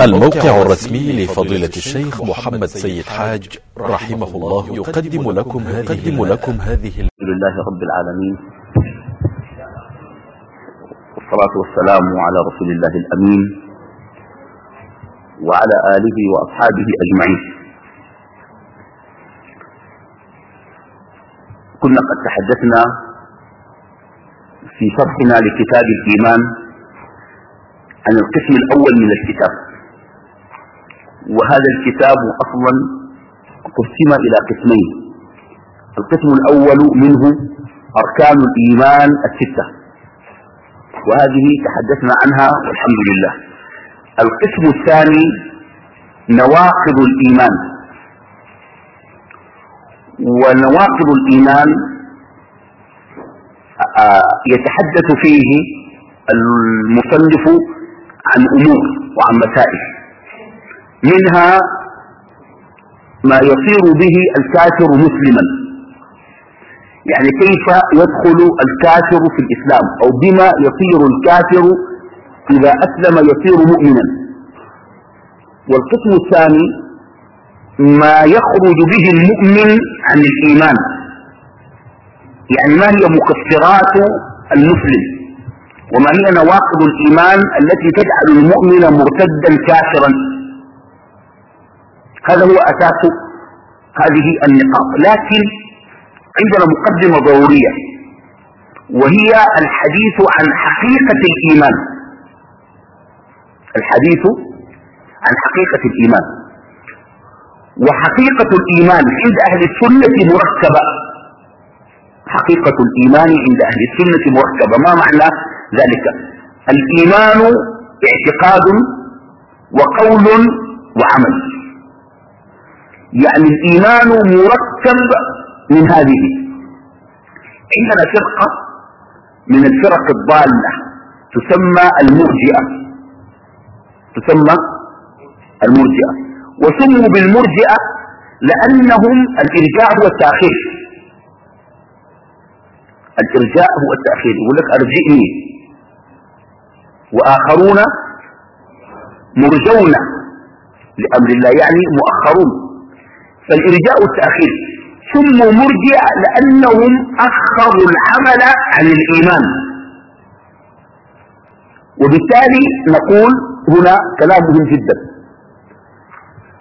الموقع الرسمي لفضيلة الشيخ محمد سيد حاج رحمه الله يقدم لكم يقدم لكم هذه الحمد لله رب العالمين. والصلاة والسلام على رسول الله الأمين وعلى آله وأصحابه أجمعين. كنا قد تحدثنا في شرحنا لكتاب الإيمان عن القسم الأول من الكتاب. وهذا الكتاب أصلا قسم إلى قسمين. القسم الأول منه أركان الإيمان الستة. وهذه تحدثنا عنها والحمد لله. القسم الثاني نواقض الإيمان. ونواقض الإيمان آه، يتحدث فيه المصنف عن أمور وعن مسائل. منها ما يصير به الكافر مسلما. يعني كيف يدخل الكافر في الإسلام؟ أو بما يصير الكافر إذا أسلم يصير مؤمنا. والقسم الثاني ما يخرج به المؤمن عن الإيمان. يعني ما هي مكفرات المسلم؟ وما هي نواقض الإيمان التي تجعل المؤمن مرتدا كافرا؟ هذا هو أساس هذه النقاط. لكن عندنا مقدمة ضرورية وهي الحديث عن حقيقة الإيمان. الحديث عن حقيقة الإيمان. وحقيقة الإيمان عند أهل السنة مركبة. حقيقة الإيمان عند أهل السنة مركبة. ما معنى ذلك؟ الإيمان اعتقاد وقول وعمل. يعني الإيمان مركب من هذه. عندنا فرقة من الفرق الضالة تسمى المرجئة. تسمى المرجئة. وسموا بالمرجئة لأنهم الإرجاع هو التأخير. الإرجاء هو التأخير. يقول لك أرجئني. وآخرون مرجون لأمر الله يعني مؤخرون. فالإرجاء والتأخير. سموا مرجع لأنهم أخروا العمل عن الإيمان. وبالتالي نقول هنا كلام مهم جدا.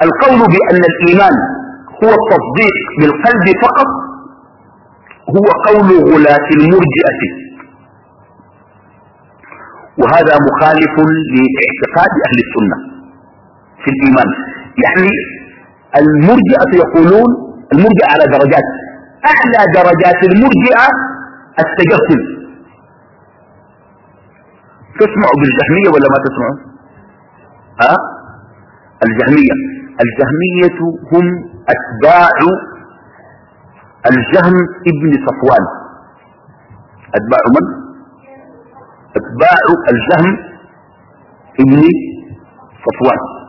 القول بأن الإيمان هو التصديق بالقلب فقط هو قول غلاة المرجئة. وهذا مخالف لإعتقاد أهل السنة في الإيمان. يعني المرجئة يقولون المرجئة على درجات. أعلى درجات المرجئة التجسد تسمعوا بالجهمية ولا ما تسمعوا ها؟ الجهمية. الجهمية هم أتباع الجهم ابن صفوان. أتباع من؟ أتباع الجهم ابن صفوان.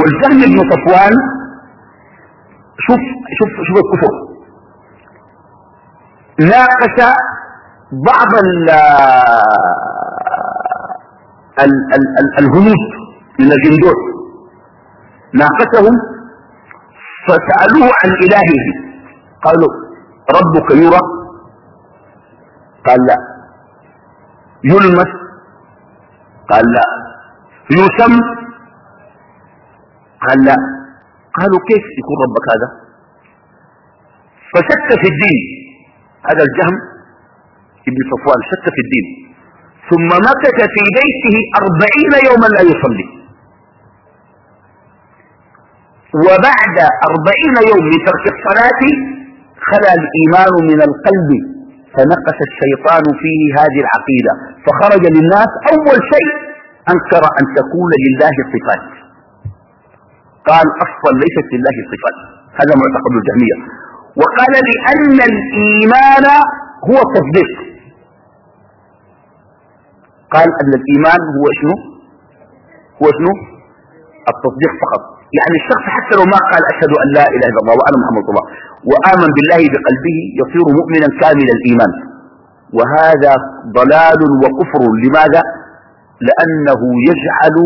والجهم بن صفوان شوف شوف شوف الكفر. ناقش بعض ال ال ال ال الهنود من الجندور. ناقشهم فسألوه عن إلهه. قالوا ربك يرى؟ قال لا. يلمس؟ قال لا. يسم؟ قال لا قالوا كيف يكون ربك هذا؟ فشك في الدين. هذا الجهم ابن صفوان شك في الدين. ثم مكث في بيته أربعين يوما لا يصلي. وبعد أربعين يوم من ترك الصلاة خلى الإيمان من القلب فنقش الشيطان فيه هذه العقيدة. فخرج للناس أول شيء أنكر أن تكون لله صفات. قال أصلا ليست لله صفات. هذا معتقد الجهمية. وقال لأن الإيمان هو التصديق. قال أن الإيمان هو شنو؟ هو شنو؟ التصديق فقط. يعني الشخص حتى لو ما قال أشهد أن لا إله إلا الله وأنا محمد الله وآمن بالله بقلبه يصير مؤمنا كامل الإيمان. وهذا ضلال وكفر. لماذا؟ لأنه يجعل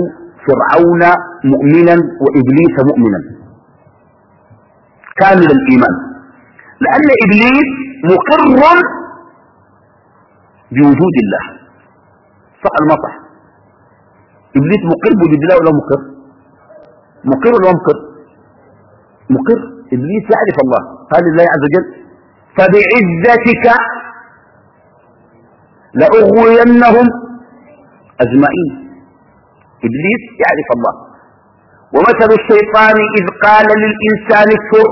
فرعون مؤمنا وإبليس مؤمنا. كامل الإيمان. لأن إبليس مقر بوجود الله. صح المطح إبليس مقر بوجود الله ولا مقر؟ مقر ولا مقر؟ مقر. إبليس يعرف الله. قال الله عز وجل فبعزتك لأغوينهم أجمعين. إبليس يعرف الله. ومثل الشيطان إذ قال للإنسان اكفر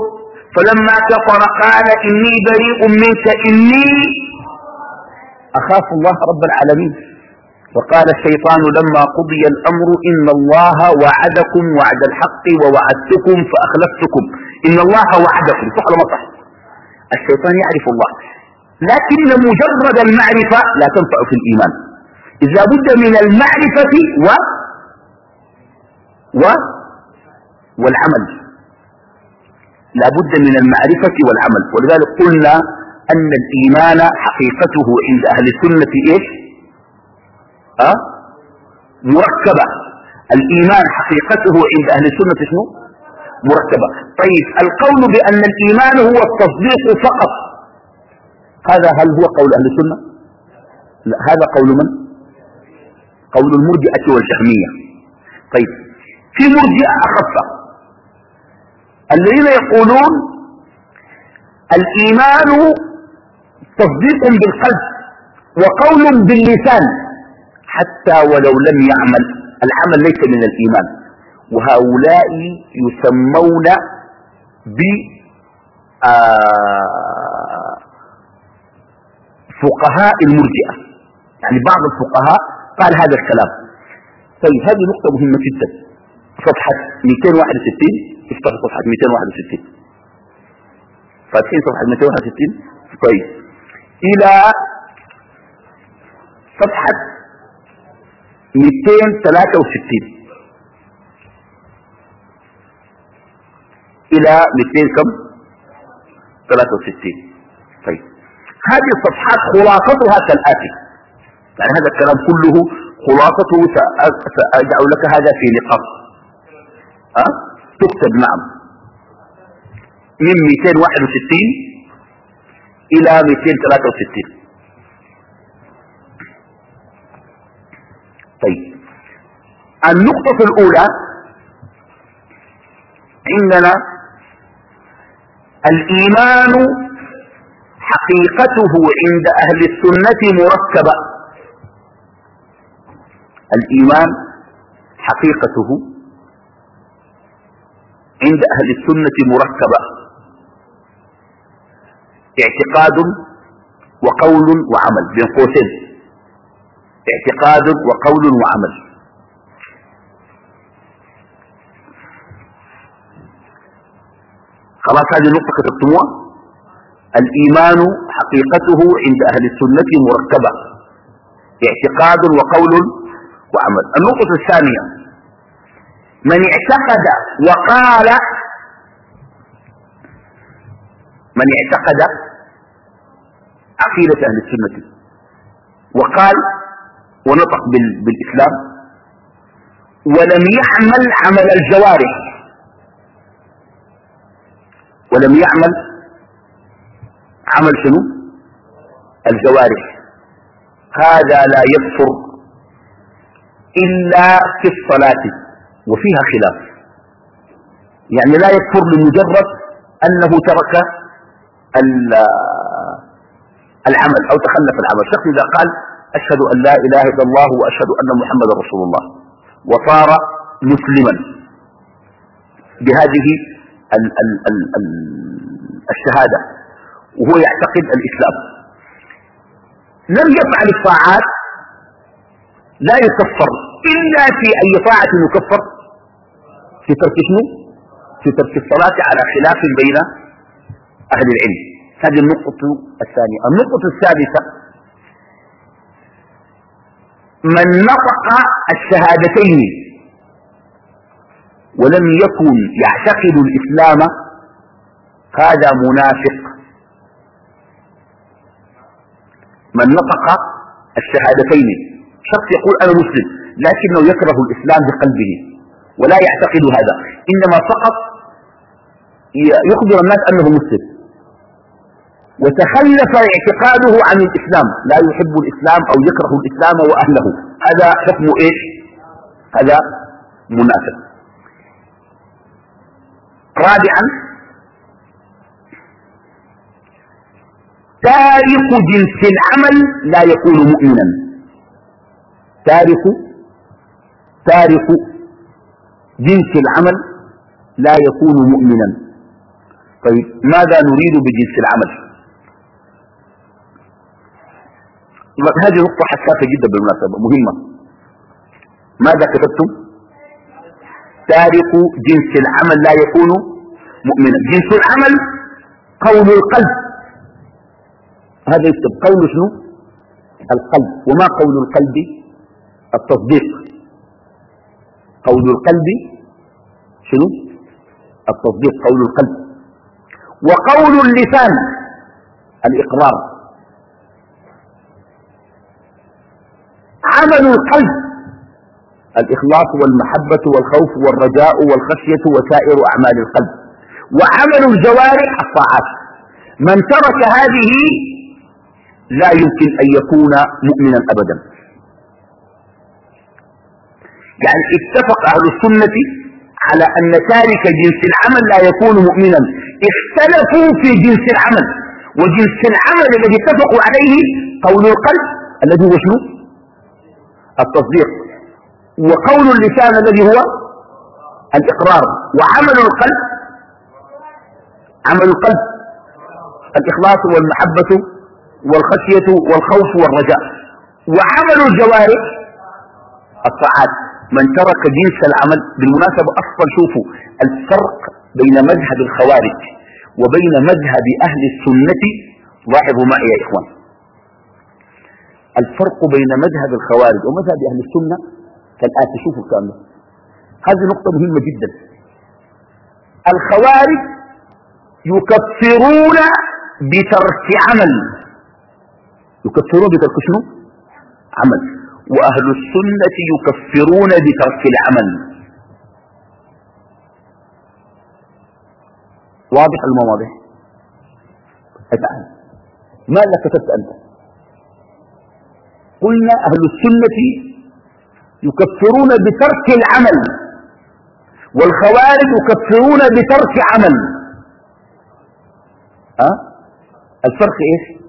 فلما كفر قال إني بريء منك إني أخاف الله رب العالمين. وقال الشيطان لما قضي الأمر إن الله وعدكم وعد الحق ووعدتكم فأخلفتكم. إن الله وعدكم. صح ولا صح؟ الشيطان يعرف الله. لكن مجرد المعرفة لا تنفع في الإيمان. إذا بد من المعرفة و و والعمل. لا بد من المعرفة والعمل. ولذلك قلنا أن الإيمان حقيقته عند أهل السنة إيش؟ أه؟ مركبة. الإيمان حقيقته عند أهل السنة شنو؟ مركبة. طيب القول بأن الإيمان هو التصديق فقط هذا هل هو قول أهل السنة؟ لا. هذا قول من؟ قول المرجئة والجهمية. طيب في مرجئة أخفة الذين يقولون الإيمان تصديق بالقلب وقول باللسان حتى ولو لم يعمل. العمل ليس من الإيمان. وهؤلاء يسمون ب آه، فقهاء المرجئة. يعني بعض الفقهاء قال هذا الكلام. طيب هذه نقطة مهمة جدا. صفحة 261 افتح صفحة 261 فاتحين صفحة 261 طيب إلى صفحة 263 إلى 200 كم؟ 63 طيب. هذه الصفحات خلاصتها كالآتي. يعني هذا الكلام كله خلاصته سأجعل لك هذا في نقاط أه؟ تكتب نعم. من 261 إلى 263 طيب. النقطة الأولى عندنا الإيمان حقيقته عند أهل السنة مركبة. الإيمان حقيقته عند أهل السنة مركبة. اعتقاد وقول وعمل. بين قوسين. اعتقاد وقول وعمل. خلاص هذه النقطة كتبتموها. الإيمان حقيقته عند أهل السنة مركبة. اعتقاد وقول وعمل. النقطة الثانية. من اعتقد وقال من اعتقد عقيدة أهل السنة. وقال ونطق بالإسلام. ولم يعمل عمل الجوارح. ولم يعمل عمل شنو؟ الجوارح. هذا لا يكفر إلا في الصلاة. وفيها خلاف. يعني لا يكفر لمجرد أنه ترك العمل أو تخلف العمل. شخص إذا قال أشهد أن لا إله إلا الله وأشهد أن محمد رسول الله وصار مسلما. بهذه ال ال ال ال الشهادة. وهو يعتقد الإسلام. لم يفعل الطاعات لا يكفر. إلا في أي طاعة يكفر في ترك شنو في ترك الصلاة على خلاف بين أهل العلم. هذه النقطة الثانية. النقطة الثالثة من نطق الشهادتين ولم يكن يعتقد الإسلام هذا منافق. من نطق الشهادتين. شخص يقول أنا مسلم لكنه يكره الإسلام بقلبه. ولا يعتقد هذا. إنما فقط يخبر الناس أنه مسلم. وتخلف اعتقاده عن الإسلام. لا يحب الإسلام أو يكره الإسلام وأهله. هذا حكم إيش؟ هذا منافق. رابعا تارك جنس العمل لا يكون مؤمنا. تارك تارك جنس العمل لا يكون مؤمنا. طيب ماذا نريد بجنس العمل؟ هذه نقطة حساسة جدا بالمناسبة مهمة. ماذا كتبتم؟ تارك جنس العمل لا يكون مؤمنا. جنس العمل قول القلب. هذا يكتب قول شنو؟ القلب. وما قول القلب؟ التصديق. قول القلب شنو؟ التصديق قول القلب. وقول اللسان الإقرار. عمل القلب الإخلاص والمحبة والخوف والرجاء والخشية وسائر أعمال القلب. وعمل الجوارح الطاعات. من ترك هذه لا يمكن أن يكون مؤمنا أبدا. يعني اتفق أهل السنة على أن تارك جنس العمل لا يكون مؤمنا. اختلفوا في جنس العمل وجنس العمل الذي اتفقوا عليه قول القلب الذي هو شنو؟ التصديق. وقول اللسان الذي هو الإقرار. وعمل القلب عمل القلب الإخلاص والمحبة والخشية والخوف والرجاء. وعمل الجوارح الطاعات. من ترك جنس العمل بالمناسبة أصلا شوفوا الفرق بين مذهب الخوارج وبين مذهب أهل السنة. لاحظوا معي يا إخوان. الفرق بين مذهب الخوارج ومذهب أهل السنة كالآتي شوفوا الكلام هذه نقطة مهمة جدا. الخوارج يكفرون بترك عمل. يكفرون بترك شنو؟ عمل. وأهل السنة يكفرون بترك العمل. واضح ولا واضح؟ الآن ماذا كتبت أنت؟ قلنا أهل السنة يكفرون بترك العمل والخوارج يكفرون بترك عمل. أه؟ الفرق إيش؟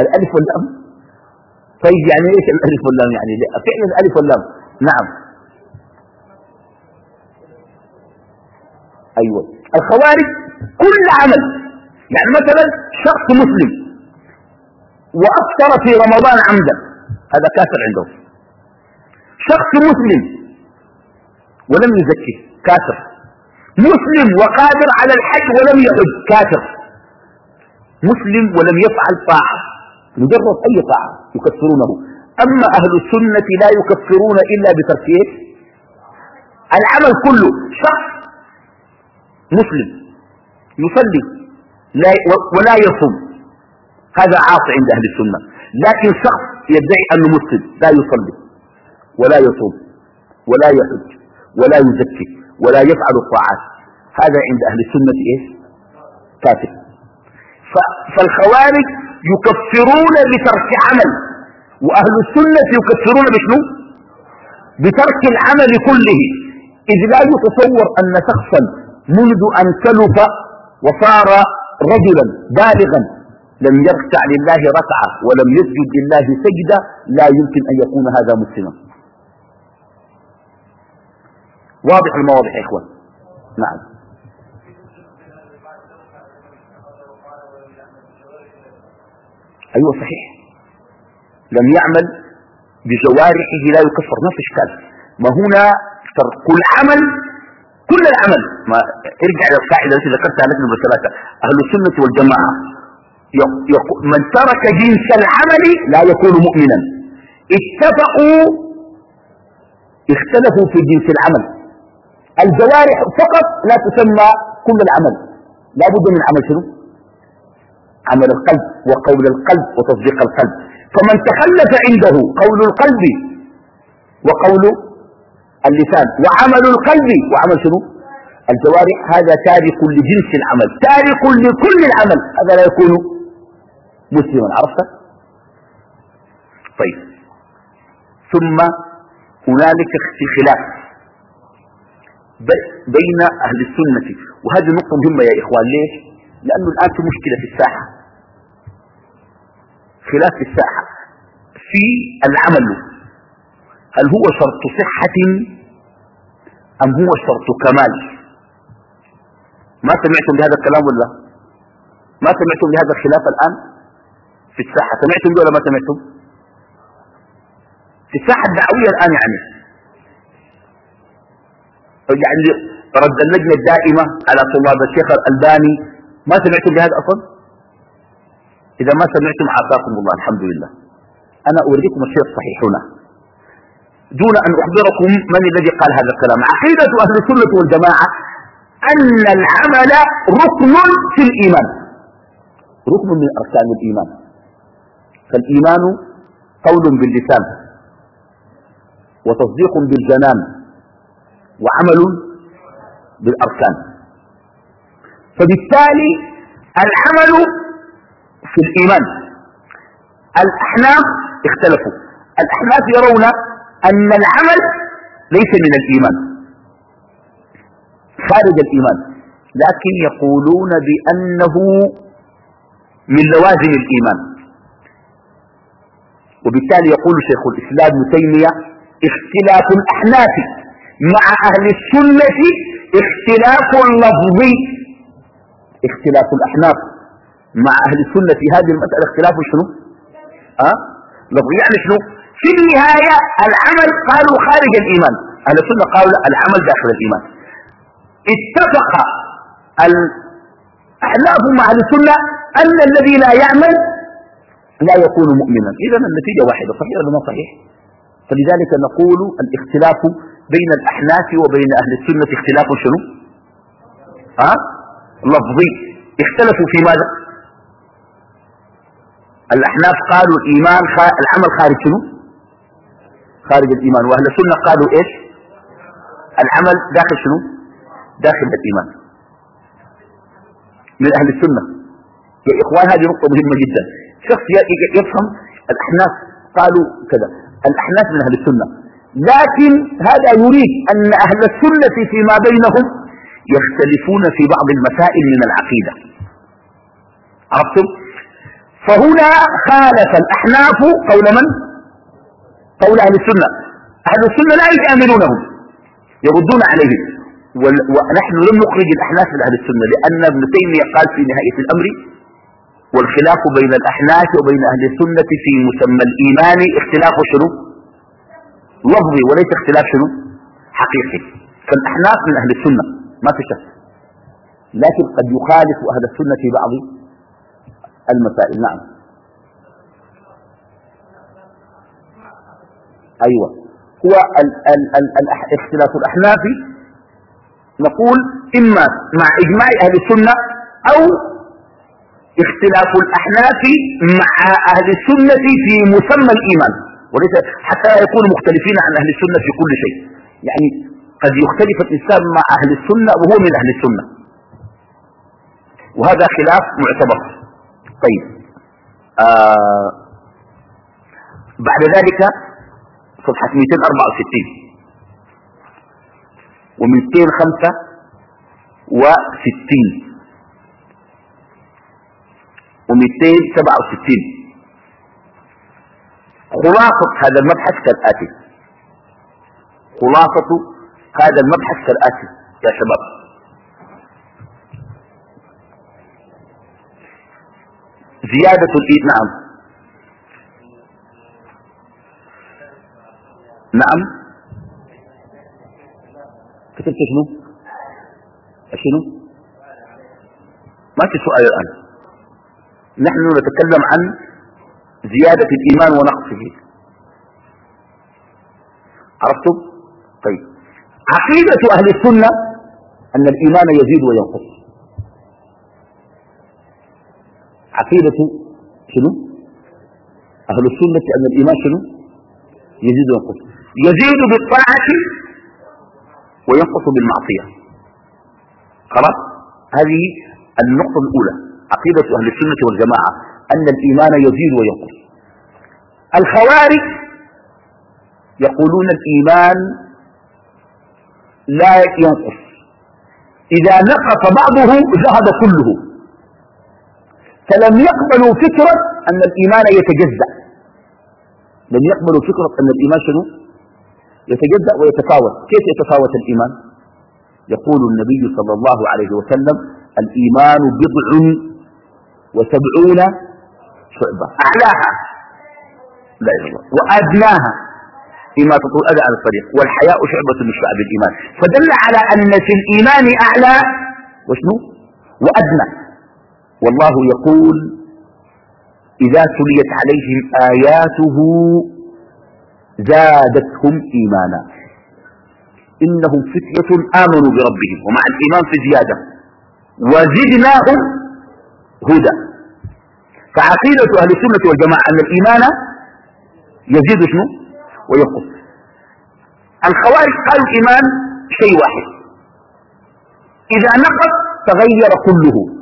الألف واللام. طيب يعني إيش الألف واللام يعني؟ فعلا الألف واللام. نعم. أيوه. الخوارج كل عمل. يعني مثلا شخص مسلم وأفطر في رمضان عمدا. هذا كافر عندهم. شخص مسلم ولم يزكي كافر. مسلم وقادر على الحج ولم يحج كافر. مسلم ولم يفعل طاعة. مجرد أي طاعة يكفرونه. أما أهل السنة لا يكفرون إلا بتركيه العمل كله. شخص مسلم يصلي لا ولا يصوم. هذا عاصي عند أهل السنة. لكن شخص يدعي أنه مسلم لا يصلي ولا يصوم ولا يحج ولا يزكي ولا يفعل الطاعات. هذا عند أهل السنة إيش؟ كافر. فالخوارج يكفرون بترك عمل. وأهل السنة يكفرون بشنو؟ بترك العمل كله. إذ لا يتصور أن شخصا منذ أن كلف وصار رجلا بالغا لم يركع لله ركعة ولم يسجد لله سجدة لا يمكن أن يكون هذا مسلما. واضح المواضح يا إخوان؟ نعم. أيوة صحيح. لم يعمل بجوارحه لا يكفر. ما في اشكال ما هنا ترك العمل كل العمل. ما ارجع للقاعده التي ذكرتها لك بثلاثه أهل السنة والجماعة. من ترك جنس العمل لا يكون مؤمنا. اتفقوا اختلفوا في جنس العمل. الجوارح فقط لا تسمى كل العمل. لا بد من عمل شنو؟ عمل القلب وقول القلب وتصديق القلب. فمن تخلف عنده قول القلب وقول اللسان وعمل القلب وعمل شنو؟ الجوارح. هذا تارك لجنس العمل تارك لكل العمل. هذا لا يكون مسلما. عرفت؟ طيب. ثم هنالك خلاف بين أهل السنة. وهذه نقطة مهمة يا إخوان. ليش؟ لأنه الآن في مشكلة في الساحة. خلاف في الساحة في العمل. هل هو شرط صحة أم هو شرط كمال؟ ما سمعتم بهذا الكلام ولا ما سمعتم بهذا الخلاف الآن في الساحة؟ سمعتم ولا ما سمعتم؟ في الساحة الدعوية الآن يعني. يعني رد اللجنة الدائمة على طلاب الشيخ الألباني. ما سمعتم بهذا أصلا؟ إذا ما سمعتم عافاكم الله الحمد لله. أنا أريكم الشيء الصحيح هنا. دون أن أخبركم من الذي قال هذا الكلام. عقيدة أهل السنة والجماعة أن العمل ركن في الإيمان. ركن من أركان الإيمان. فالإيمان قول باللسان وتصديق بالجنان وعمل بالأركان. فبالتالي العمل في الإيمان. الأحناف اختلفوا. الأحناف يرون أن العمل ليس من الإيمان. خارج الإيمان. لكن يقولون بأنه من لوازم الإيمان. وبالتالي يقول شيخ الإسلام تيمية اختلاف الأحناف مع أهل السنة اختلاف لفظي اختلاف الأحناف. مع أهل السنة في هذه المسألة اختلاف شنو؟ أه؟ لفظي يعني شنو؟ في النهاية العمل قالوا خارج الإيمان. أهل السنة قالوا العمل داخل الإيمان. اتفق الأحناف مع أهل السنة أن الذي لا يعمل لا يكون مؤمنا. إذا النتيجة واحدة صحيح ولا ما صحيح؟ فلذلك نقول الاختلاف بين الأحناف وبين أهل السنة اختلاف شنو؟ أه؟ لفظي. اختلفوا في ماذا؟ الأحناف قالوا الإيمان خ... العمل خارج شنو؟ خارج الإيمان. وأهل السنة قالوا إيش؟ العمل داخل شنو؟ داخل الإيمان. من أهل السنة. يا إخوان هذه نقطة مهمة جدا. شخص يفهم الأحناف قالوا كذا. الأحناف من أهل السنة. لكن هذا يريد أن أهل السنة فيما بينهم يختلفون في بعض المسائل من العقيدة. عرفتم؟ فهنا خالف الأحناف قول من؟ قول أهل السنة. أهل السنة لا يجاملونهم يردون عليهم. ونحن لم نخرج الأحناف من أهل السنة لأن ابن تيمية قال في نهاية الأمر والخلاف بين الأحناف وبين أهل السنة في مسمى الإيمان اختلاف شنو؟ لفظي وليس اختلاف شنو؟ حقيقي. فالأحناف من أهل السنة ما في شك. لكن قد يخالف أهل السنة في بعض المسائل نعم. أيوة. هو ال ال ال ال اختلاف الأحناف نقول إما مع إجماع أهل السنة أو اختلاف الأحناف مع أهل السنة في مسمى الإيمان. وليس حتى لا يكونوا مختلفين عن أهل السنة في كل شيء. يعني قد يختلف الإنسان مع أهل السنة وهو من أهل السنة. وهذا خلاف معتبر. طيب. آه بعد ذلك صفحة 264 و265 و267 خلاصة هذا المبحث كالآتي. خلاصة هذا المبحث كالآتي يا شباب. زيادة الإيد نعم. نعم. كتبت شنو؟ شنو؟ ما في سؤال الآن. نحن نتكلم عن زيادة الإيمان ونقصه. عرفتم طيب. عقيدة أهل السنة أن الإيمان يزيد وينقص. عقيدة شنو؟ أهل السنة أن الإيمان شنو؟ يزيد وينقص يزيد بالطاعة وينقص بالمعصية. خلاص؟ هذه النقطة الأولى. عقيدة أهل السنة والجماعة أن الإيمان يزيد وينقص. الخوارج يقولون الإيمان لا ينقص. إذا نقص بعضه ذهب كله. فلم يقبلوا فكرة أن الإيمان يتجزأ. لم يقبلوا فكرة أن الإيمان شنو؟ يتجزأ ويتفاوت. كيف يتفاوت الإيمان؟ يقول النبي صلى الله عليه وسلم الإيمان بضع وسبعون شعبة. أعلاها. لا الله. وأدناها فيما تطول أذى على الطريق. والحياء شعبة من شعب الإيمان. فدل على أن في الإيمان أعلى. وشنو؟ وأدنى. والله يقول إذا تليت عليهم آياته زادتهم إيمانا. إنهم فتية آمنوا بربهم ومع الإيمان في زيادة. وزدناهم هدى. فعقيدة أهل السنة والجماعة أن الإيمان يزيد شنو؟ وينقص الخوارج قالوا الإيمان شيء واحد. إذا نقص تغير كله.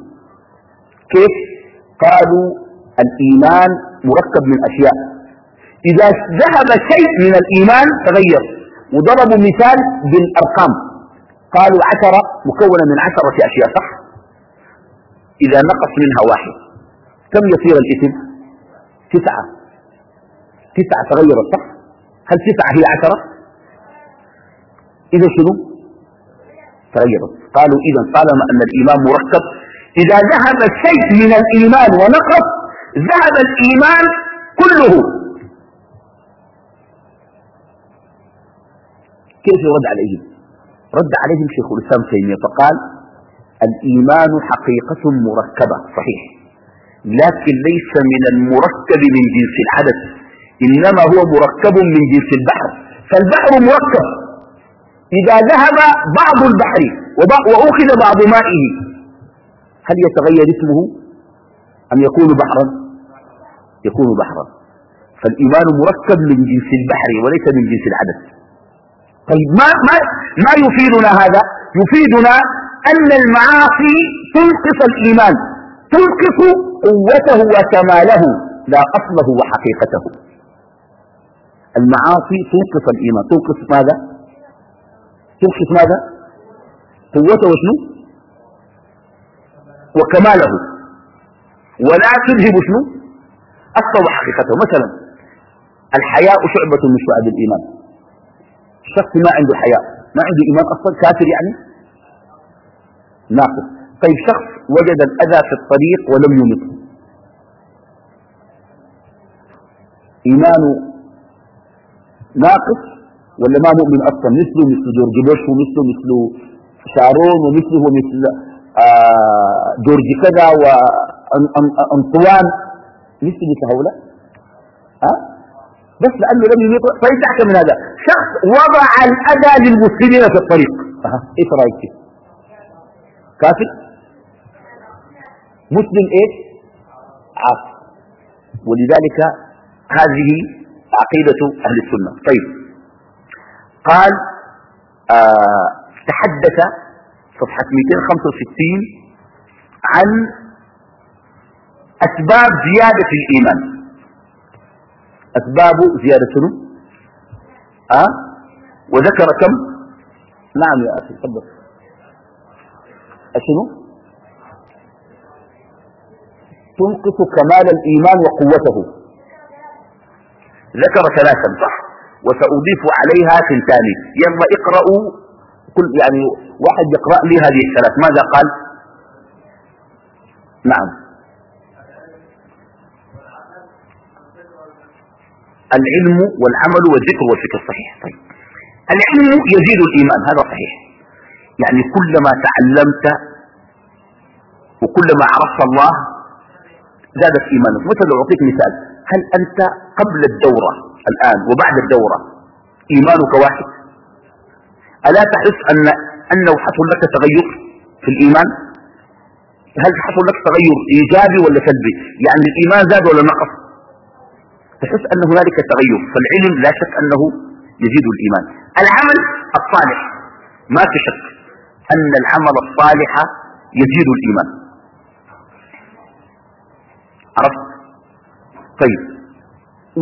كيف؟ قالوا الإيمان مركب من أشياء. إذا ذهب شيء من الإيمان تغير. وضربوا مثال بالأرقام. قالوا عشرة مكونة من عشرة أشياء صح؟ إذا نقص منها واحد. كم يصير الإثم؟ تسعة. تسعة تغيرت صح؟ هل تسعة هي عشرة؟ إذا شنو؟ تغيرت. قالوا إذا طالما أن الإيمان مركب إذا ذهب شيء من الإيمان ونقص ذهب الإيمان كله. كيف يرد عليهم؟ رد عليهم شيخ الإسلام تيمية فقال الإيمان حقيقة مركبة صحيح لكن ليس من المركب من جنس العدد إنما هو مركب من جنس البحر. فالبحر مركب. إذا ذهب بعض البحر وأخذ بعض مائه هل يتغير اسمه أم يكون بحرا؟ يكون بحرا. فالإيمان مركب من جنس البحر وليس من جنس العدد. طيب ما, ما, ما يفيدنا هذا؟ يفيدنا أن المعاصي تنقص الإيمان تنقص قوته وكماله لا أصله وحقيقته. المعاصي تنقص الإيمان. تنقص ماذا؟ تنقص ماذا؟ قوته وشنو؟ وكماله. ولا تذهب شنو؟ أصله وحقيقته مثلا الحياء شعبة من شعب الإيمان. الشخص ما عنده حياء. ما عنده إيمان أصلا؟ كافر يعني؟ ناقص. طيب شخص وجد الأذى في الطريق ولم يمته إيمانه ناقص ولا ما مؤمن أصلا؟ مثله مثل جورج بوش ومثله مثل شارون ومثله ومثل جورج كذا وأنطوان مثل مثل هؤلاء أه؟ بس لأنه لم يميت طيب تحت من هذا. شخص وضع الأذى للمسلمين في الطريق. أه. إيش رأيك فيه؟ كافر مسلم إيش؟ عاص ولذلك هذه عقيدة أهل السنة. طيب. قال آه تحدث صفحة 265 عن أسباب زيادة الإيمان. أسباب زيادة شنو؟ أه؟ وذكر كم؟ نعم يا أخي تفضل. شنو تنقص كمال الإيمان وقوته. ذكر ثلاثا صح. وسأضيف عليها ثنتان. يلا اقرأوا كل يعني واحد يقرأ لي هذه الثلاث. ماذا قال؟ نعم. العلم والعمل والذكر والفكر صحيح طيب. العلم يزيد الإيمان. هذا صحيح. يعني كلما تعلمت وكلما عرفت الله زادت إيمانك. مثلا أعطيك مثال. هل أنت قبل الدورة الآن وبعد الدورة إيمانك واحد؟ ألا تحس أن أنه حصل لك تغير في الإيمان؟ هل حصل لك تغير إيجابي ولا سلبي؟ يعني الإيمان زاد ولا نقص؟ تحس أن هنالك تغير فالعلم لا شك أنه يزيد الإيمان. العمل الصالح ما في شك أن العمل الصالح يزيد الإيمان. عرفت؟ طيب.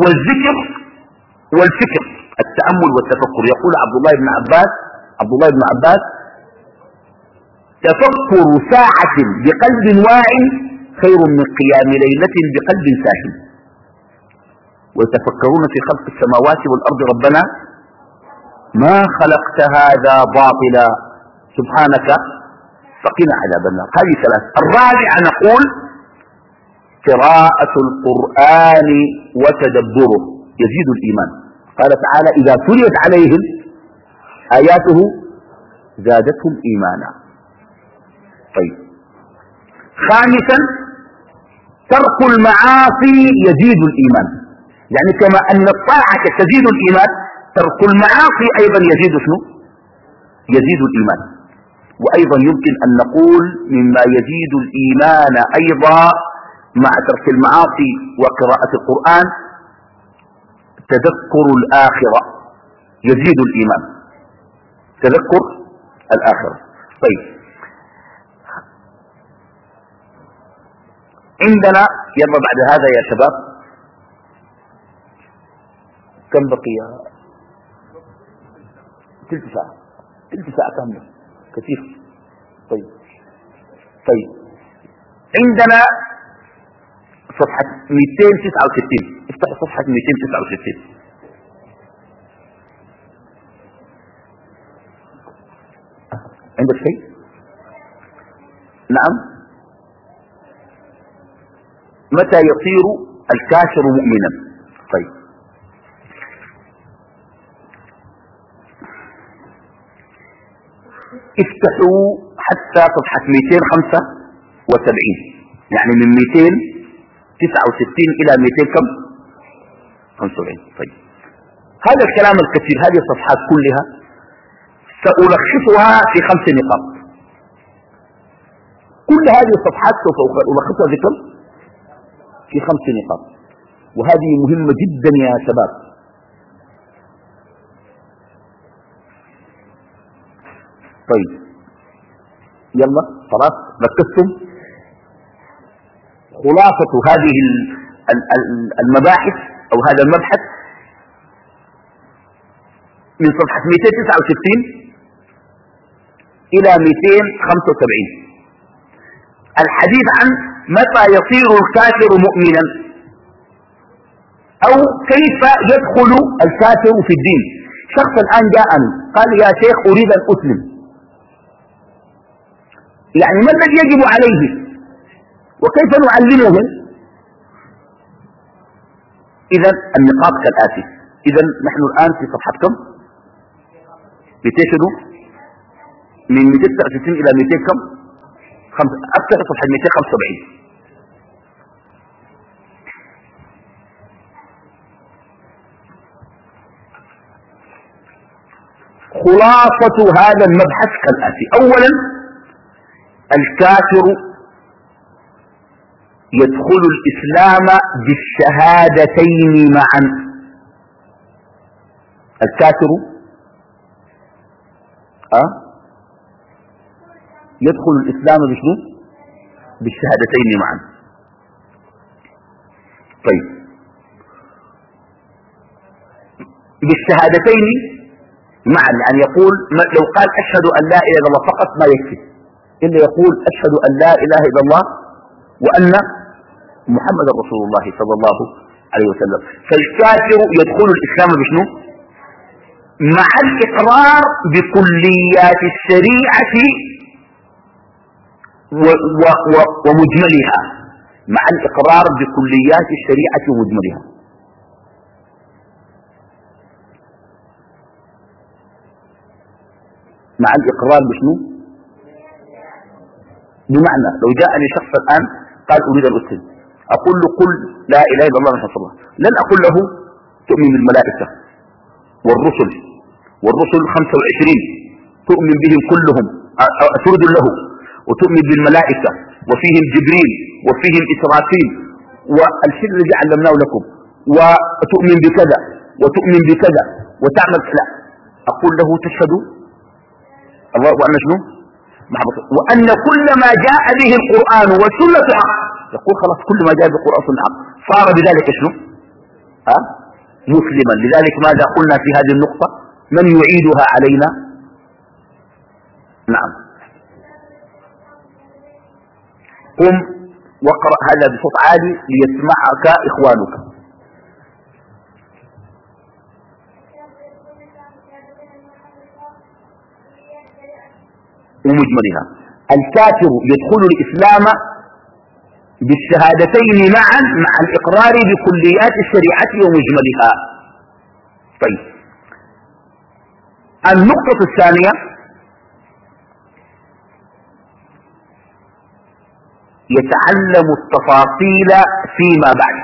والذكر والفكر التأمل والتفكر. يقول عبد الله بن عباس عبد الله بن عباس تفكر ساعة بقلب واعي خير من قيام ليلة بقلب ساهل ويتفكرون في خلق السماوات والأرض ربنا ما خلقت هذا باطلا سبحانك فقنا عذاب النار. هذه ثلاث. الرابعة نقول قراءة القرآن وتدبره يزيد الإيمان. قال تعالى إذا تليت عليهم آياته زادتهم إيمانا. طيب. خامسا ترك المعاصي يزيد الإيمان. يعني كما أن الطاعة تزيد الإيمان ترك المعاصي أيضا يزيد شنو؟ يزيد الإيمان. وأيضا يمكن أن نقول مما يزيد الإيمان أيضا مع ترك المعاصي وقراءة القرآن تذكر الآخرة يزيد الإيمان. تذكر الآخرة. طيب. عندنا يلا بعد هذا يا شباب. كم بقي؟ تلت ساعة. تلت ساعة كاملة. كثير. طيب. طيب. عندنا صفحة 269 افتح صفحة 269 عندك شيء؟ نعم. متى يصير الكافر مؤمنا؟ طيب. افتحوا حتى صفحة 275 يعني من 269 إلى 200 كم؟ 75 طيب. هذا الكلام الكثير هذه الصفحات كلها سألخصها في خمس نقاط. كل هذه الصفحات سوف ألخصها كم في خمس نقاط. وهذه مهمة جدا يا شباب. طيب. يلا خلاص ركزتم. خلاصة هذه المباحث أو هذا المبحث من صفحة 269 إلى 275 الحديث عن متى يصير الكافر مؤمنا. أو كيف يدخل الكافر في الدين. شخص الآن جاءني قال يا شيخ أريد أن أسلم. يعني ما الذي يجب عليه؟ وكيف نعلمه؟ إذا النقاط كالآتي. إذا نحن الآن في صفحة كم؟ 200 شنو من 269 إلى 200 كم؟ أفتح صفحة 275 خلاصة هذا المبحث كالآتي. أولا الكافر يدخل الإسلام بالشهادتين معا. الكافر أه؟ يدخل الإسلام بشنو؟ بالشهادتين معا. طيب. بالشهادتين معا يعني يقول لو قال أشهد أن لا إله إلا الله فقط ما يكفي. إلا يقول أشهد أن لا إله إلا الله وأن محمد رسول الله صلى الله عليه وسلم. فالكافر يدخل الإسلام بشنو؟ مع الإقرار بكليات الشريعة ومجملها مع الإقرار بكليات الشريعة ومجملها. مع الإقرار بشنو؟ بمعنى لو جاءني شخص الآن قال أريد أن أسلم أقول له قل لا إله إلا الله محمد الله لن أقول له تؤمن بالملائكة والرسل والرسل 25 تؤمن بهم كلهم ترد له. وتؤمن بالملائكة وفيهم جبريل وفيهم إسرافيل والشيء الذي علمناه لكم وتؤمن بكذا وتؤمن بكذا وتعمل لا. أقول له تشهد الله وأن شنو؟ وأن كل ما جاء به القرآن والسنة حق يقول خلاص كل ما جاء به القرآن والسنة حق صار بذلك شنو؟ أه؟ مسلما. لذلك ماذا قلنا في هذه النقطة؟ من يعيدها علينا؟ نعم. قم واقرأ هذا بصوت عالي ليسمعك إخوانك. ومجملها الكافر يدخل الإسلام بالشهادتين معا مع الإقرار بكليات الشريعة ومجملها. طيب. النقطة الثانية يتعلم التفاصيل فيما بعد.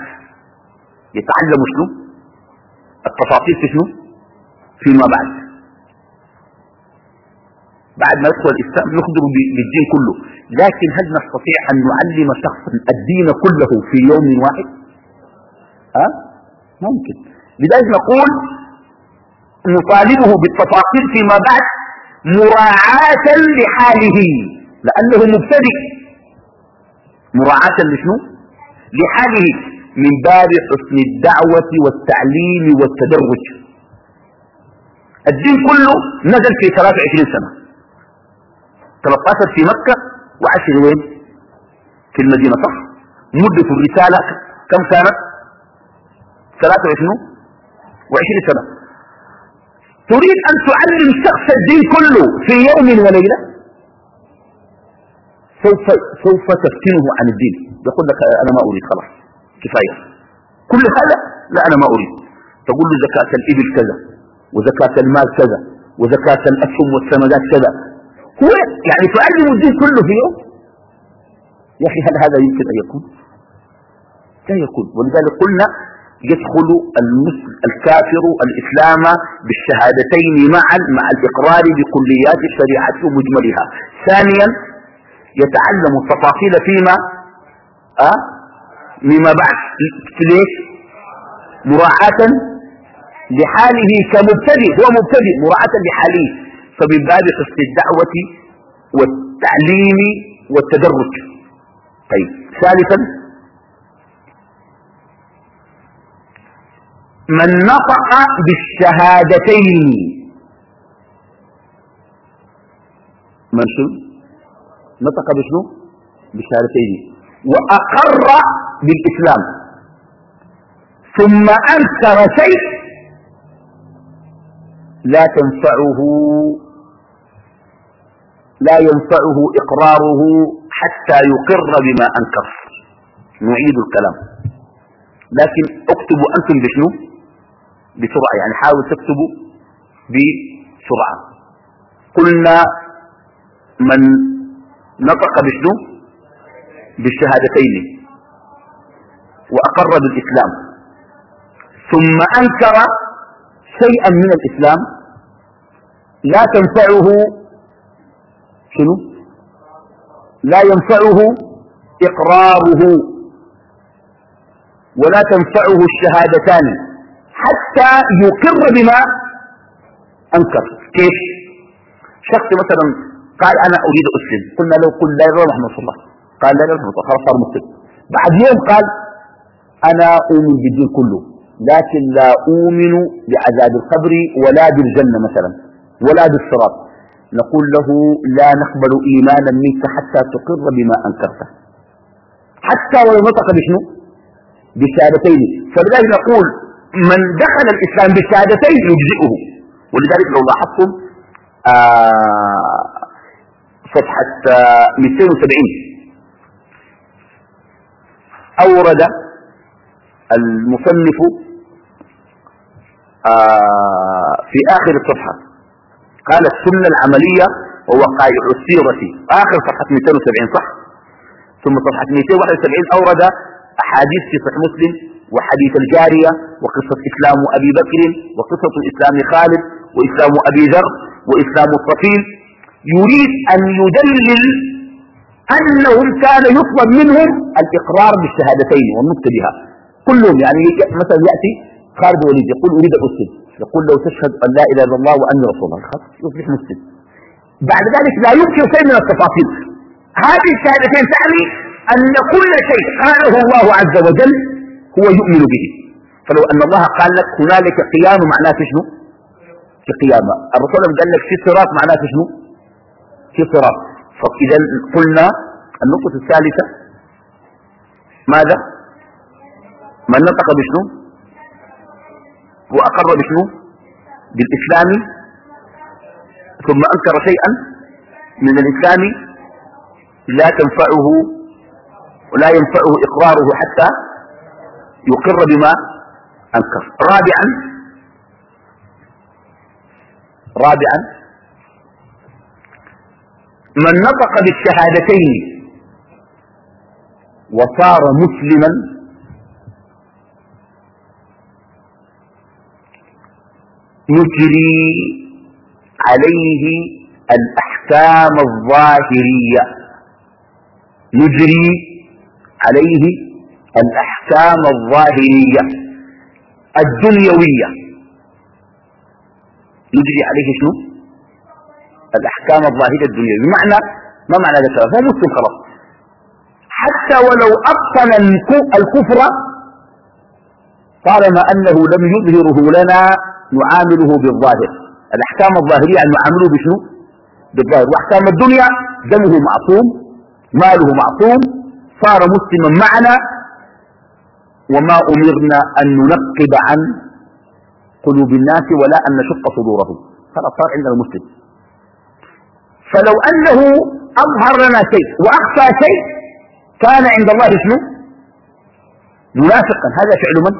يتعلم شنو؟ التفاصيل في شنو؟ فيما بعد. بعد ما يدخل الإسلام نخبر بالدين كله. لكن هل نستطيع أن نعلم شخصا الدين كله في يوم واحد؟ أه؟ ممكن. لذلك نقول نطالبه بالتفاصيل فيما بعد مراعاة لحاله لأنه مبتدئ. مراعاة لشنو؟ لحاله من باب حسن الدعوة والتعليم والتدرج. الدين كله نزل في 23 سنة. 13 في مكة وعشر وين؟ في المدينة صح؟ مدة الرسالة كم كانت؟ 23 وعشرين سنة. تريد أن تعلم شخص الدين كله في يوم وليلة؟ سوف, سوف تفتنه عن الدين. يقول لك أنا ما أريد خلاص. كفاية. كل هذا لا أنا ما أريد. تقول له زكاة الإبل كذا وزكاة المال كذا وزكاة الأسهم والسمدات كذا. هو يعني تعلم الدين كله في يوم يا أخي هل هذا يمكن أن يكون؟ لا يكون. ولذلك قلنا يدخل الكافر الإسلام بالشهادتين معا مع الإقرار بكليات الشريعة ومجملها ثانيا يتعلم التفاصيل فيما أه مما بعد. ليش؟ مراعاة لحاله كمبتدئ هو مبتدئ مراعاة لحاله. فمن باب حسن الدعوة والتعليم والتدرج. طيب ثالثا من نطق بالشهادتين. من شو نطق بشنو؟ بالشهادتين وأقر بالإسلام. ثم أنكر شيء لا تنفعه لا ينفعه إقراره حتى يقر بما أنكر. نعيد الكلام. لكن اكتبوا أنتم بشنو؟ بسرعة. يعني حاول تكتبوا بسرعة. قلنا من نطق بشنو؟ بالشهادتين. وأقر بالإسلام. ثم أنكر شيئا من الإسلام. لا تنفعه شنو؟ لا ينفعه إقراره. ولا تنفعه الشهادتان. حتى يقر بما أنكر. كيف؟ شخص مثلا قال أنا أريد أسلم. قلنا له قل لا إله إلا الله. قال لا إله إلا الله. خلاص صار مسلم. بعد يوم قال أنا أؤمن بالدين كله لكن لا أؤمن بعذاب القبر ولا بالجنة مثلا ولا بالصراط. نقول له لا نقبل إيمانا منك حتى تقر بما أنكرته. حتى ولو نطق بشنو؟ بشهادتين. فلذلك نقول من دخل الإسلام بشهادتين يجزئه. ولذلك لو لاحظتم آه صفحة آه 270 أورد المصنف آه في آخر الصفحة. قال السنة العملية ووقائع السيرة. آخر صفحة 270 صح؟ ثم صفحة 271 أورد أحاديث في صحيح مسلم وحديث الجارية وقصة إسلام أبي بكر وقصة إسلام خالد وإسلام أبي ذر وإسلام الصفيل يريد أن يدلل أنهم كان يطلب منهم الإقرار بالشهادتين والنطق بها. كلهم يعني مثلا يأتي خالد وليد يقول أريد أسلم. يقول لو تشهد أن لا إله إلا الله وأني رسول الله. خلاص يصبح مسلم. بعد ذلك لا يمكن شيء من التفاصيل. هذه الشهادتين تعني أن كل شيء قاله الله عز وجل هو يؤمن به. فلو أن الله قال لك هنالك قيام معناه شنو؟ في قيامة. الرسول قال لك في صراط معناه شنو؟ في فإذا قلنا النقطة الثالثة. ماذا؟ من نطق بشنو؟ وأقر بشنو؟ بالإسلام. ثم أنكر شيئا من الإسلام. لا تنفعه ولا ينفعه إقراره حتى يقر بما أنكر. رابعا. رابعا. من نطق بالشهادتين وصار مسلما نجري عليه الأحكام الظاهرية. نجري عليه الأحكام الظاهرية الدنيوية. نجري عليه شنو؟ الأحكام الظاهرية الدنيوية بمعنى ما معنى ذلك؟ هو مسلم خلاص. حتى ولو أبطن الكفر طالما أنه لم يظهره لنا نعامله بالظاهر. الأحكام الظاهرية أن نعامله بشنو؟ بالظاهر. وأحكام الدنيا دمه معصوم ماله معصوم صار مسلما معنا. وما أمرنا أن ننقب عن قلوب الناس ولا أن نشق صدورهم. خلاص صار عندنا مسلم. فلو أنه أظهر لنا شيء وأخفى شيء كان عند الله شنو؟ منافقا. هذا فعل من؟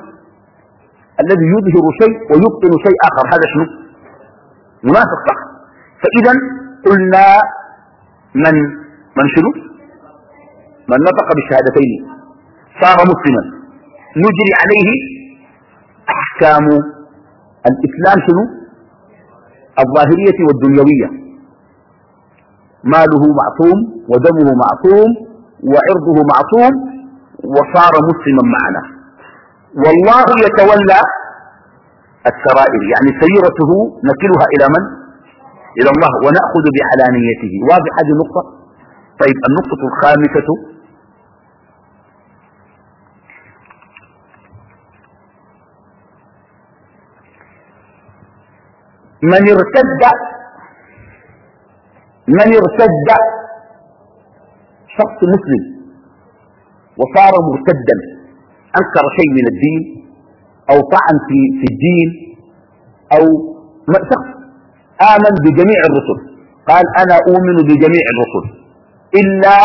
الذي يظهر شيء ويبطن شيء آخر. هذا شنو؟ منافق. صح. فإذا قلنا من؟ من شنو؟ من نطق بالشهادتين. صار مسلما. نجري عليه أحكام الإسلام شنو؟ الظاهرية والدنيوية. ماله معصوم ودمه معصوم وعرضه معصوم وصار مسلما معنا. والله يتولى السرائر يعني سيرته نكلها إلى من؟ إلى الله ونأخذ بعلانيته واضح هذه النقطة؟ طيب النقطة الخامسة. من ارتد من ارتد شخص مسلم وصار مرتدا أنكر شيء من الدين أو طعن في في الدين أو شخص آمن بجميع الرسل قال أنا أؤمن بجميع الرسل إلا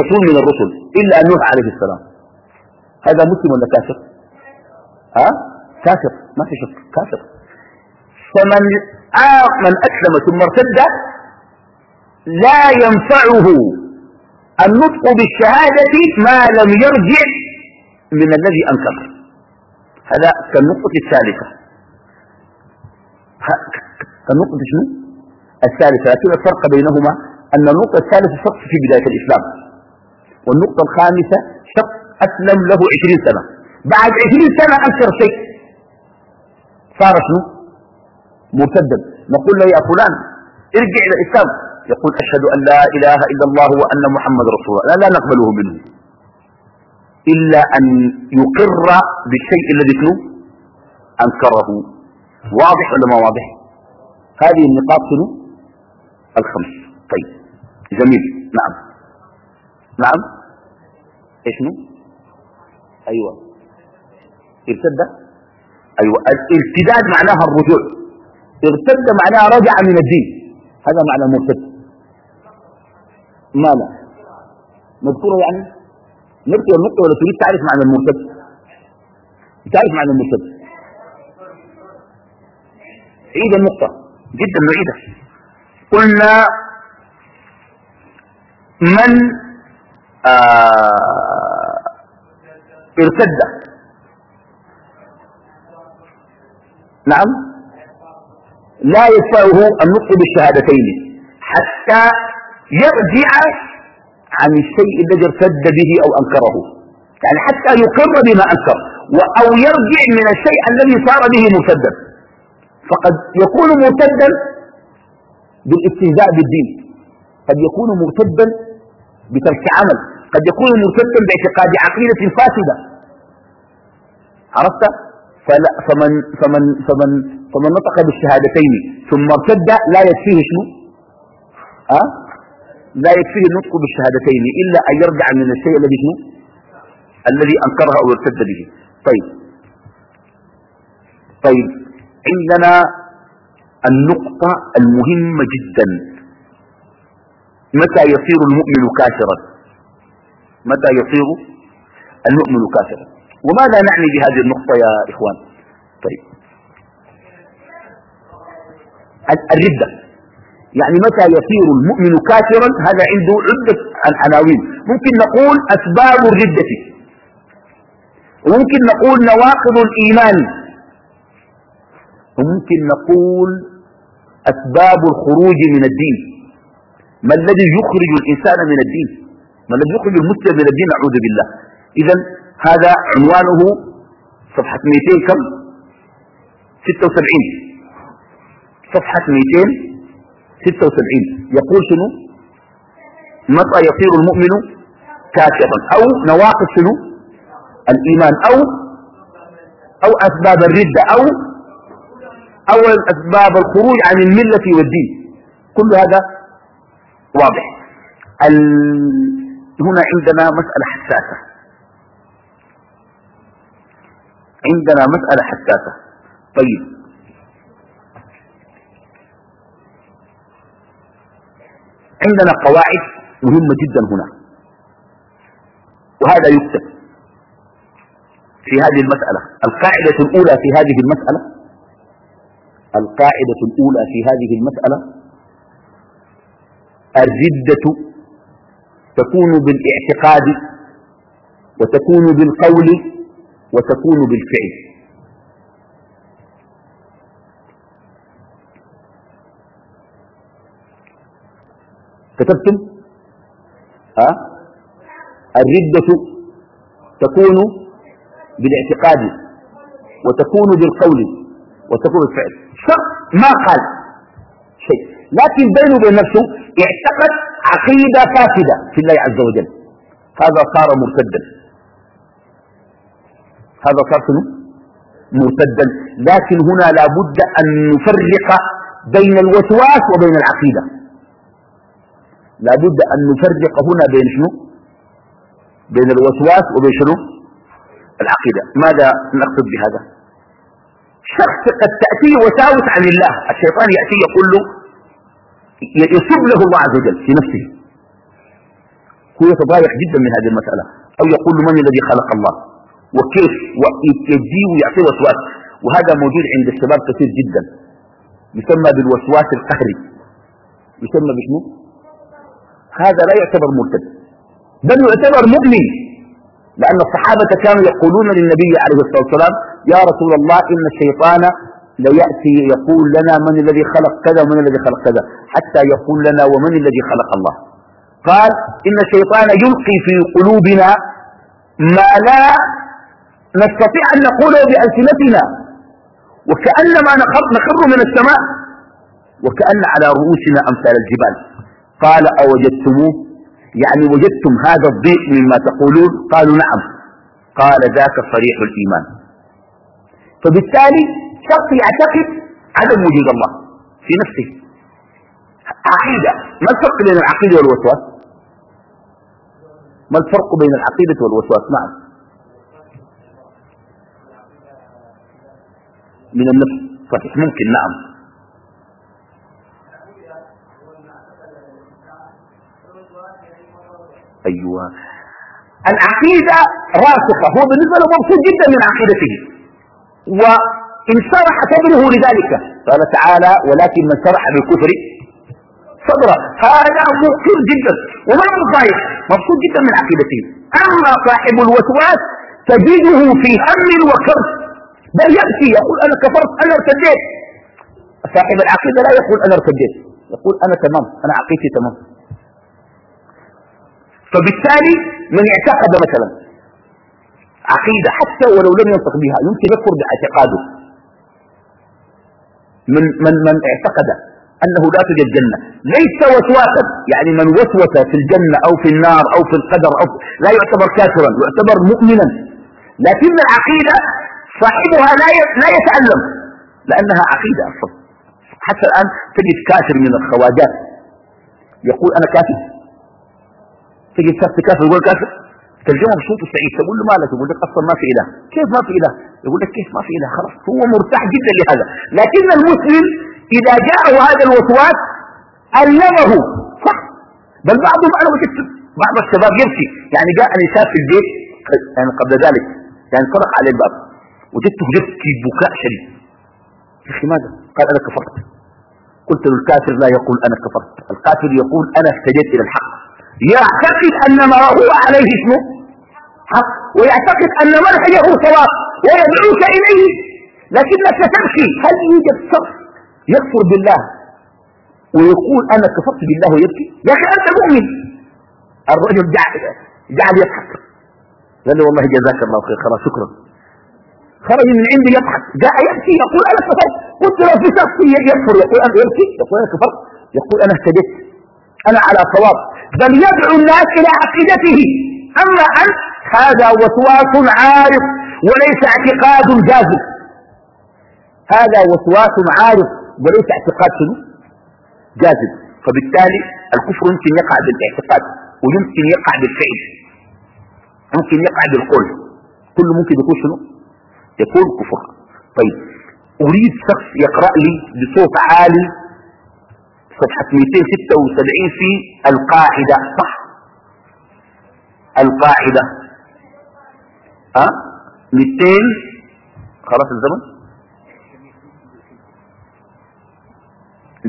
رسول من الرسل إلا نوح عليه السلام. هذا مسلم ولا كافر؟ ها؟ كافر ما في شك كافر. فمن آه من أسلم ثم ارتد لا ينفعه النطق بالشهادة ما لم يرجع من الذي أنكر. هذا كالنقطة الثالثة. كالنقطة شنو؟ الثالثة. لكن الفرق بينهما أن النقطة الثالثة شخص في بداية الإسلام والنقطة الخامسة شخص أسلم له عشرين سنة. بعد عشرين سنة أنكر شيء. صار شنو؟ مرتدا. نقول له يا فلان ارجع إلى الإسلام. يقول أشهد أن لا إله إلا الله وأن محمد رسول الله. لا, لا نقبله منه. إلا أن يقر بالشيء الذي شنو أنكره. واضح ولا ما واضح؟ هذه النقاط شنو؟ الخمس. طيب. جميل. نعم. نعم. إيش أيوه. ارتد. أيوه. الارتداد معناها الرجوع. ارتد معناها رجع من الدين. هذا معنى مرتد. ما لا مذكورة يعني؟ نبكي النقطة ولا تريد تعرف معنى المرتد؟ تعرف معنى المرتد. عيد النقطة. جدا نعيدها قلنا من آه ارتد. نعم. لا يدفعه النطق بالشهادتين حتى يرجع عن الشيء الذي ارتد به أو أنكره. يعني حتى يقر بما أنكر. أو يرجع من الشيء الذي صار به مرتدا فقد يكون مرتدا بالاستهزاء بالدين. قد يكون مرتدا بترك عمل. قد يكون مرتدا باعتقاد عقيدة فاسدة. عرفت؟ فلا فمن, فمن, فمن, فمن نطق بالشهادتين ثم ارتد لا يكفيه شنو؟ أه؟ لا يكفيه النطق بالشهادتين إلا أن يرجع من الشيء الذي شنو؟ الذي أنكره أو ارتد به. طيب. طيب. عندنا النقطة المهمة جدا. متى يصير المؤمن كافرا؟ متى يصير المؤمن كافرا؟ وماذا نعني بهذه النقطة يا إخوان؟ طيب. الردة. يعني متى يصير المؤمن كافرا؟ هذا عنده عدة عناوين ممكن نقول أسباب الردة. وممكن نقول نواقض الإيمان. وممكن نقول أسباب الخروج من الدين. ما الذي يخرج الإنسان من الدين؟ ما الذي يخرج المسلم من الدين؟ أعوذ بالله. إذا هذا عنوانه صفحة 200 كم؟ 76 صفحة 276 يقول شنو؟ متى يصير المؤمن كافرا أو نواقص شنو؟ الإيمان أو أو أسباب الردة أو أو أسباب الخروج عن الملة والدين. كل هذا واضح. هنا عندنا مسألة حساسة. عندنا مسألة حساسة. طيب. عندنا قواعد مهمة جدا هنا. وهذا يكتب في هذه المسألة. القاعدة الأولى في هذه المسألة القاعدة الأولى في هذه المسألة الردة تكون بالاعتقاد وتكون بالقول وتكون بالفعل. كتبتم؟ ها؟ الردة تكون بالاعتقاد وتكون بالقول وتكون بالفعل. شخص ما قال شيء لكن بينه وبين نفسه اعتقد عقيدة فاسدة في الله عز وجل. هذا صار مرتدا. هذا صار شنو؟ مرتدا. لكن هنا لابد أن نفرق بين الوسواس وبين العقيدة. لابد أن نفرق هنا بين شنو؟ بين الوسواس وبين شنو؟ العقيدة. ماذا نقصد بهذا؟ شخص قد تأتيه وساوس عن الله. الشيطان يأتي يقول له يسب له الله عز وجل في نفسه. هو يتضايق جدا من هذه المسألة. أو يقول من الذي خلق الله؟ وكيف؟ يجيه ويعطيه وسواس. وهذا موجود عند الشباب كثير جدا. يسمى بالوسواس القهري. يسمى بشنو؟ هذا لا يعتبر مرتد. بل يعتبر مؤمن. لأن الصحابة كانوا يقولون للنبي عليه الصلاة والسلام يا رسول الله إن الشيطان ليأتي يقول لنا من الذي خلق كذا ومن الذي خلق كذا حتى يقول لنا ومن الذي خلق الله. قال إن الشيطان يلقي في قلوبنا ما لا نستطيع أن نقوله بألسنتنا وكأنما نخر, من السماء وكأن على رؤوسنا أمثال الجبال. قال أوجدتموه؟ يعني وجدتم هذا الضيق مما تقولون؟ قالوا نعم. قال ذاك صريح الإيمان. فبالتالي شخص يعتقد عدم وجود الله في نفسه. عقيدة. ما الفرق بين العقيدة والوسواس؟ ما الفرق بين العقيدة والوسواس؟ نعم. من النفس. صحيح. ممكن. نعم. أيوة. العقيدة راسخة. هو بالنسبة له مبسوط جدا من عقيدته. وإن شرح صدره لذلك. قال تعالى ولكن من شرح بالكفر صدره. هذا مقر جدا. وما مضايق مبسوط جدا من عقيدته. أما صاحب الوسواس تجده في هم وكرب بل يأتي يقول أنا كفرت أنا ارتديت. صاحب العقيدة لا يقول أنا ارتديت. يقول أنا تمام أنا عقيدتي تمام. فبالتالي من اعتقد مثلا عقيدة حتى ولو لم ينطق بها يمكن يكفر باعتقاده. من من من اعتقد أنه لا توجد جنة. ليس وسواسا يعني من وسوس في الجنة أو في النار أو في القدر أو لا يعتبر كافرا يعتبر مؤمنا. لكن العقيدة صاحبها لا لا يتألم لأنها عقيدة أصلا. حتى الآن تجد كافر من الخواجات. يقول أنا كافر. تجد شخص كافر يقول كافر ترجمه بصوته سعيد تقول له مالك؟ يقول لك أصلا ما في إله. كيف ما في إله؟ يقول لك كيف ما في إله؟ خلاص. هو مرتاح جدا لهذا. لكن المسلم إذا جاءه هذا الوسواس ألمه. صح. بل بعضهم أنا وجدت بعض الشباب يبكي يعني جاء نساء في البيت يعني قبل ذلك. يعني طرق على الباب. وجدته يبكي بكاء شديد. يا أخي ماذا؟ قال أنا كفرت. قلت له الكافر لا يقول أنا كفرت. الكافر يقول أنا اهتديت إلى الحق. يعتقد أن ما هو عليه اسمه. حق. ويعتقد أن منهجه صواب ويدعوك إليه. لكنك تبكي. هل يوجد شخص يكفر بالله ويقول أنا كفرت بالله ويبكي؟ يا أخي أنت مؤمن. الرجل جعل, جعل يضحك. قال له والله جزاك الله خير. خلاص شكرا. خرج من عندي يضحك. جاء يبكي. يقول أنا كفرت. قلت له في شخص يكفر. يقول أنا يبكي. يقول أنا كفرت. يقول أنا اهتديت. أنا على صواب. بل يدعو الناس إلى عقيدته. أما أنت هذا وسواس عارف وليس اعتقاد جازم. هذا وسواس عارف وليس اعتقاد شنو؟ جازم. فبالتالي الكفر يمكن يقع بالاعتقاد ويمكن يقع بالفعل. ممكن يقع بالقول. كله ممكن يكون شنو؟ يكون كفر. طيب أريد شخص يقرأ لي بصوت عالي صفحة 276 في القاعدة صح؟ القاعدة. ها؟ 200 خلاص الزمن؟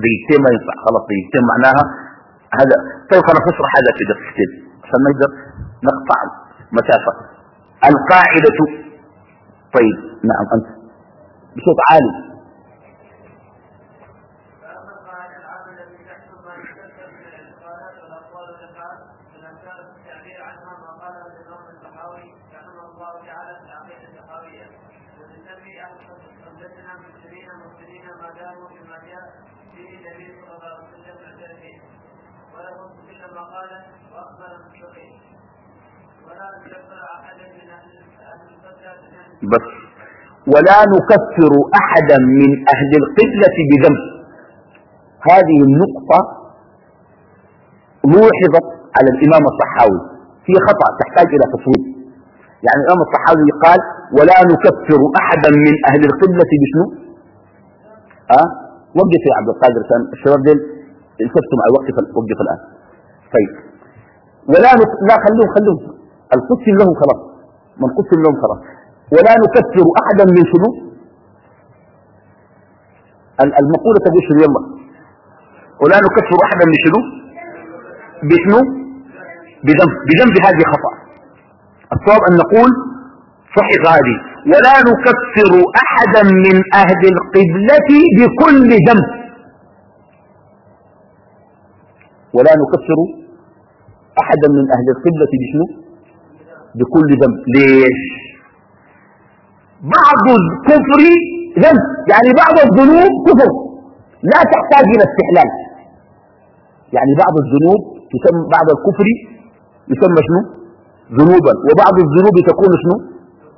دقيقتين ما ينفع خلاص دقيقتين معناها هذا. طيب خلاص نشرح هذا في دقيقتين عشان نقدر نقطع مسافة القاعدة طيب نعم أنت. بصوت عالي. بس. ولا نكفر أحدا من أهل القبلة بذنب. هذه النقطة لوحظت على الإمام الصحاوي في خطأ تحتاج إلى تصوير يعني الإمام الصحاوي قال ولا نكفر أحدا من أهل القبلة بشنو؟ أه؟ وقف يا عبد القادر كان الشباب ديل انتبتوا مع وقف وقف الآن. طيب. ولا نك... لا خلوهم خلوهم القسم لهم خلاص. من قسم لهم خلاص. ولا نكفر أحدا من شنو؟ المقولة تقول شنو؟ يلا. ولا نكفر أحدا من شنو؟ بشنو؟ بذنب. بذنب هذه خطأ. الصواب أن نقول صحيح هذه. ولا نكفر أحدا من أهل القبلة بكل ذنب. ولا نكفر أحدا من أهل القبلة بشنو؟ بكل ذنب. ليش؟ بعض الكفر ذنب يعني بعض الذنوب كفر. لا تحتاج إلى استحلال. يعني بعض الذنوب تسمى بعض الكفر يسمى شنو؟ ذنوبا. وبعض الذنوب تكون شنو؟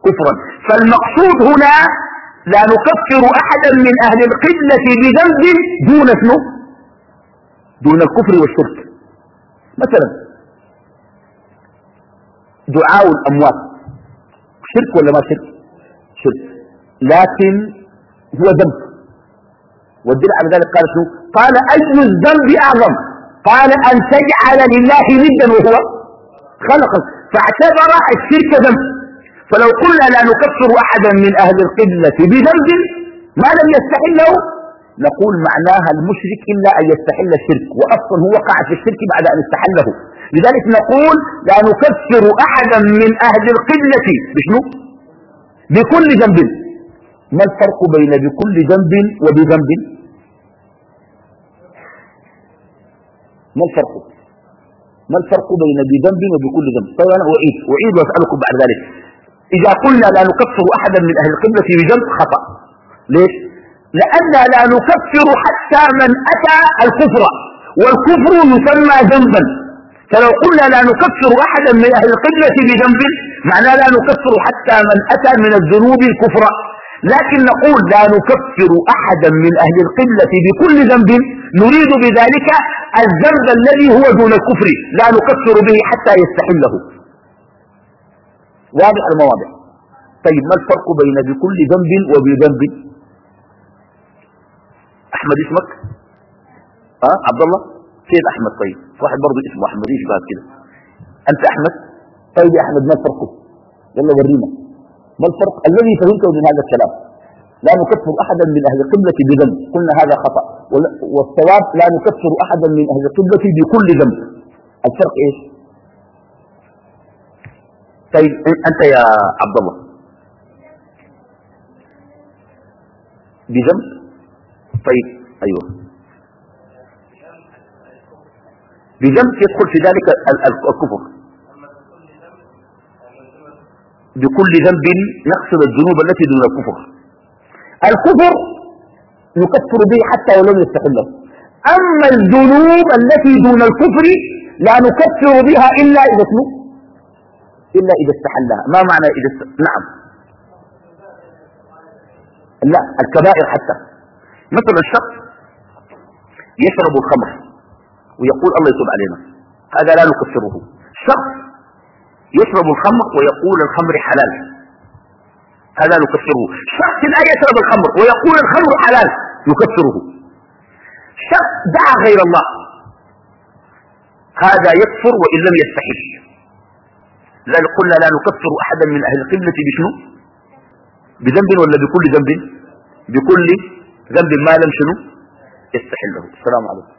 كفرا. فالمقصود هنا لا نكفر أحدا من أهل القبلة بذنب دون شنو؟ دون الكفر والشرك. مثلا دعاء الأموات. شرك ولا ما شرك؟ شرك. لكن هو ذنب. والدليل على ذلك قال شنو؟ قال أي الذنب أعظم. قال أن تجعل لله ندا وهو خلق. فاعتبر الشرك ذنب. فلو قلنا لا نكفر أحدا من أهل القبلة بذنب ما لم يستحله نقول معناها المشرك إلا أن يستحل الشرك. وأصلا هو وقع في الشرك بعد أن استحله. لذلك نقول لا نكفر أحدا من أهل القبلة. بشنو؟ بكل ذنب ما الفرق بين بكل ذنب وبذنب ما الفرق؟ ما الفرق بين بذنب وبكل ذنب طيب أنا أعيد أعيد وأسألكم بعد ذلك. إذا قلنا لا نكفر أحدا من أهل القبلة بذنب خطأ. ليش؟ لأننا لا نكفر حتى من أتى الكفر والكفر يسمى ذنبا فلو قلنا لا نكفر أحدا من أهل القبلة بذنب معناه لا نكفر حتى من أتى من الذنوب الكفر. لكن نقول لا نكفر أحدا من أهل القبلة بكل ذنب نريد بذلك الذنب الذي هو دون الكفر لا نكفر به حتى يستحله. واضح المواضع؟ طيب ما الفرق بين بكل ذنب وبذنب؟ أحمد اسمك؟ أه؟ عبد الله؟ كيف أحمد طيب؟ واحد برضه اسمه أحمد إيش بقى كده؟ أنت أحمد؟ طيب يا أحمد ما الفرق يلا ورينا. ما الفرق الذي فهمته من هذا الكلام. لا نكفر أحدا من أهل القبلة بذنب. قلنا هذا خطأ. والصواب لا نكفر أحدا من أهل القبلة بكل ذنب. الفرق إيش؟ طيب أنت يا عبد الله بذنب؟ طيب أيوه. بذنب يدخل في ذلك الكفر. بكل ذنب نقصد الذنوب التي دون الكفر. الكفر نكفر به حتى ولو يستقله أما الذنوب التي دون الكفر لا نكفر بها إلا إذا إلا إذا استحلها. ما معنى إذا است... نعم. لا الكبائر حتى. مثلا الشخص يشرب الخمر. ويقول الله يتوب علينا. هذا لا نكفره. شخص يشرب الخمر ويقول الخمر حلال. هذا نكفره. شخص لا يشرب الخمر ويقول الخمر حلال نكفره. شخص دعا غير الله هذا يكفر وإن لم يستحل. لذلك قلنا لا نكفر أحدا من أهل القبلة بشنو؟ بذنب ولا بكل ذنب؟ بكل ذنب ما لم شنو؟ يستحله. السلام عليكم.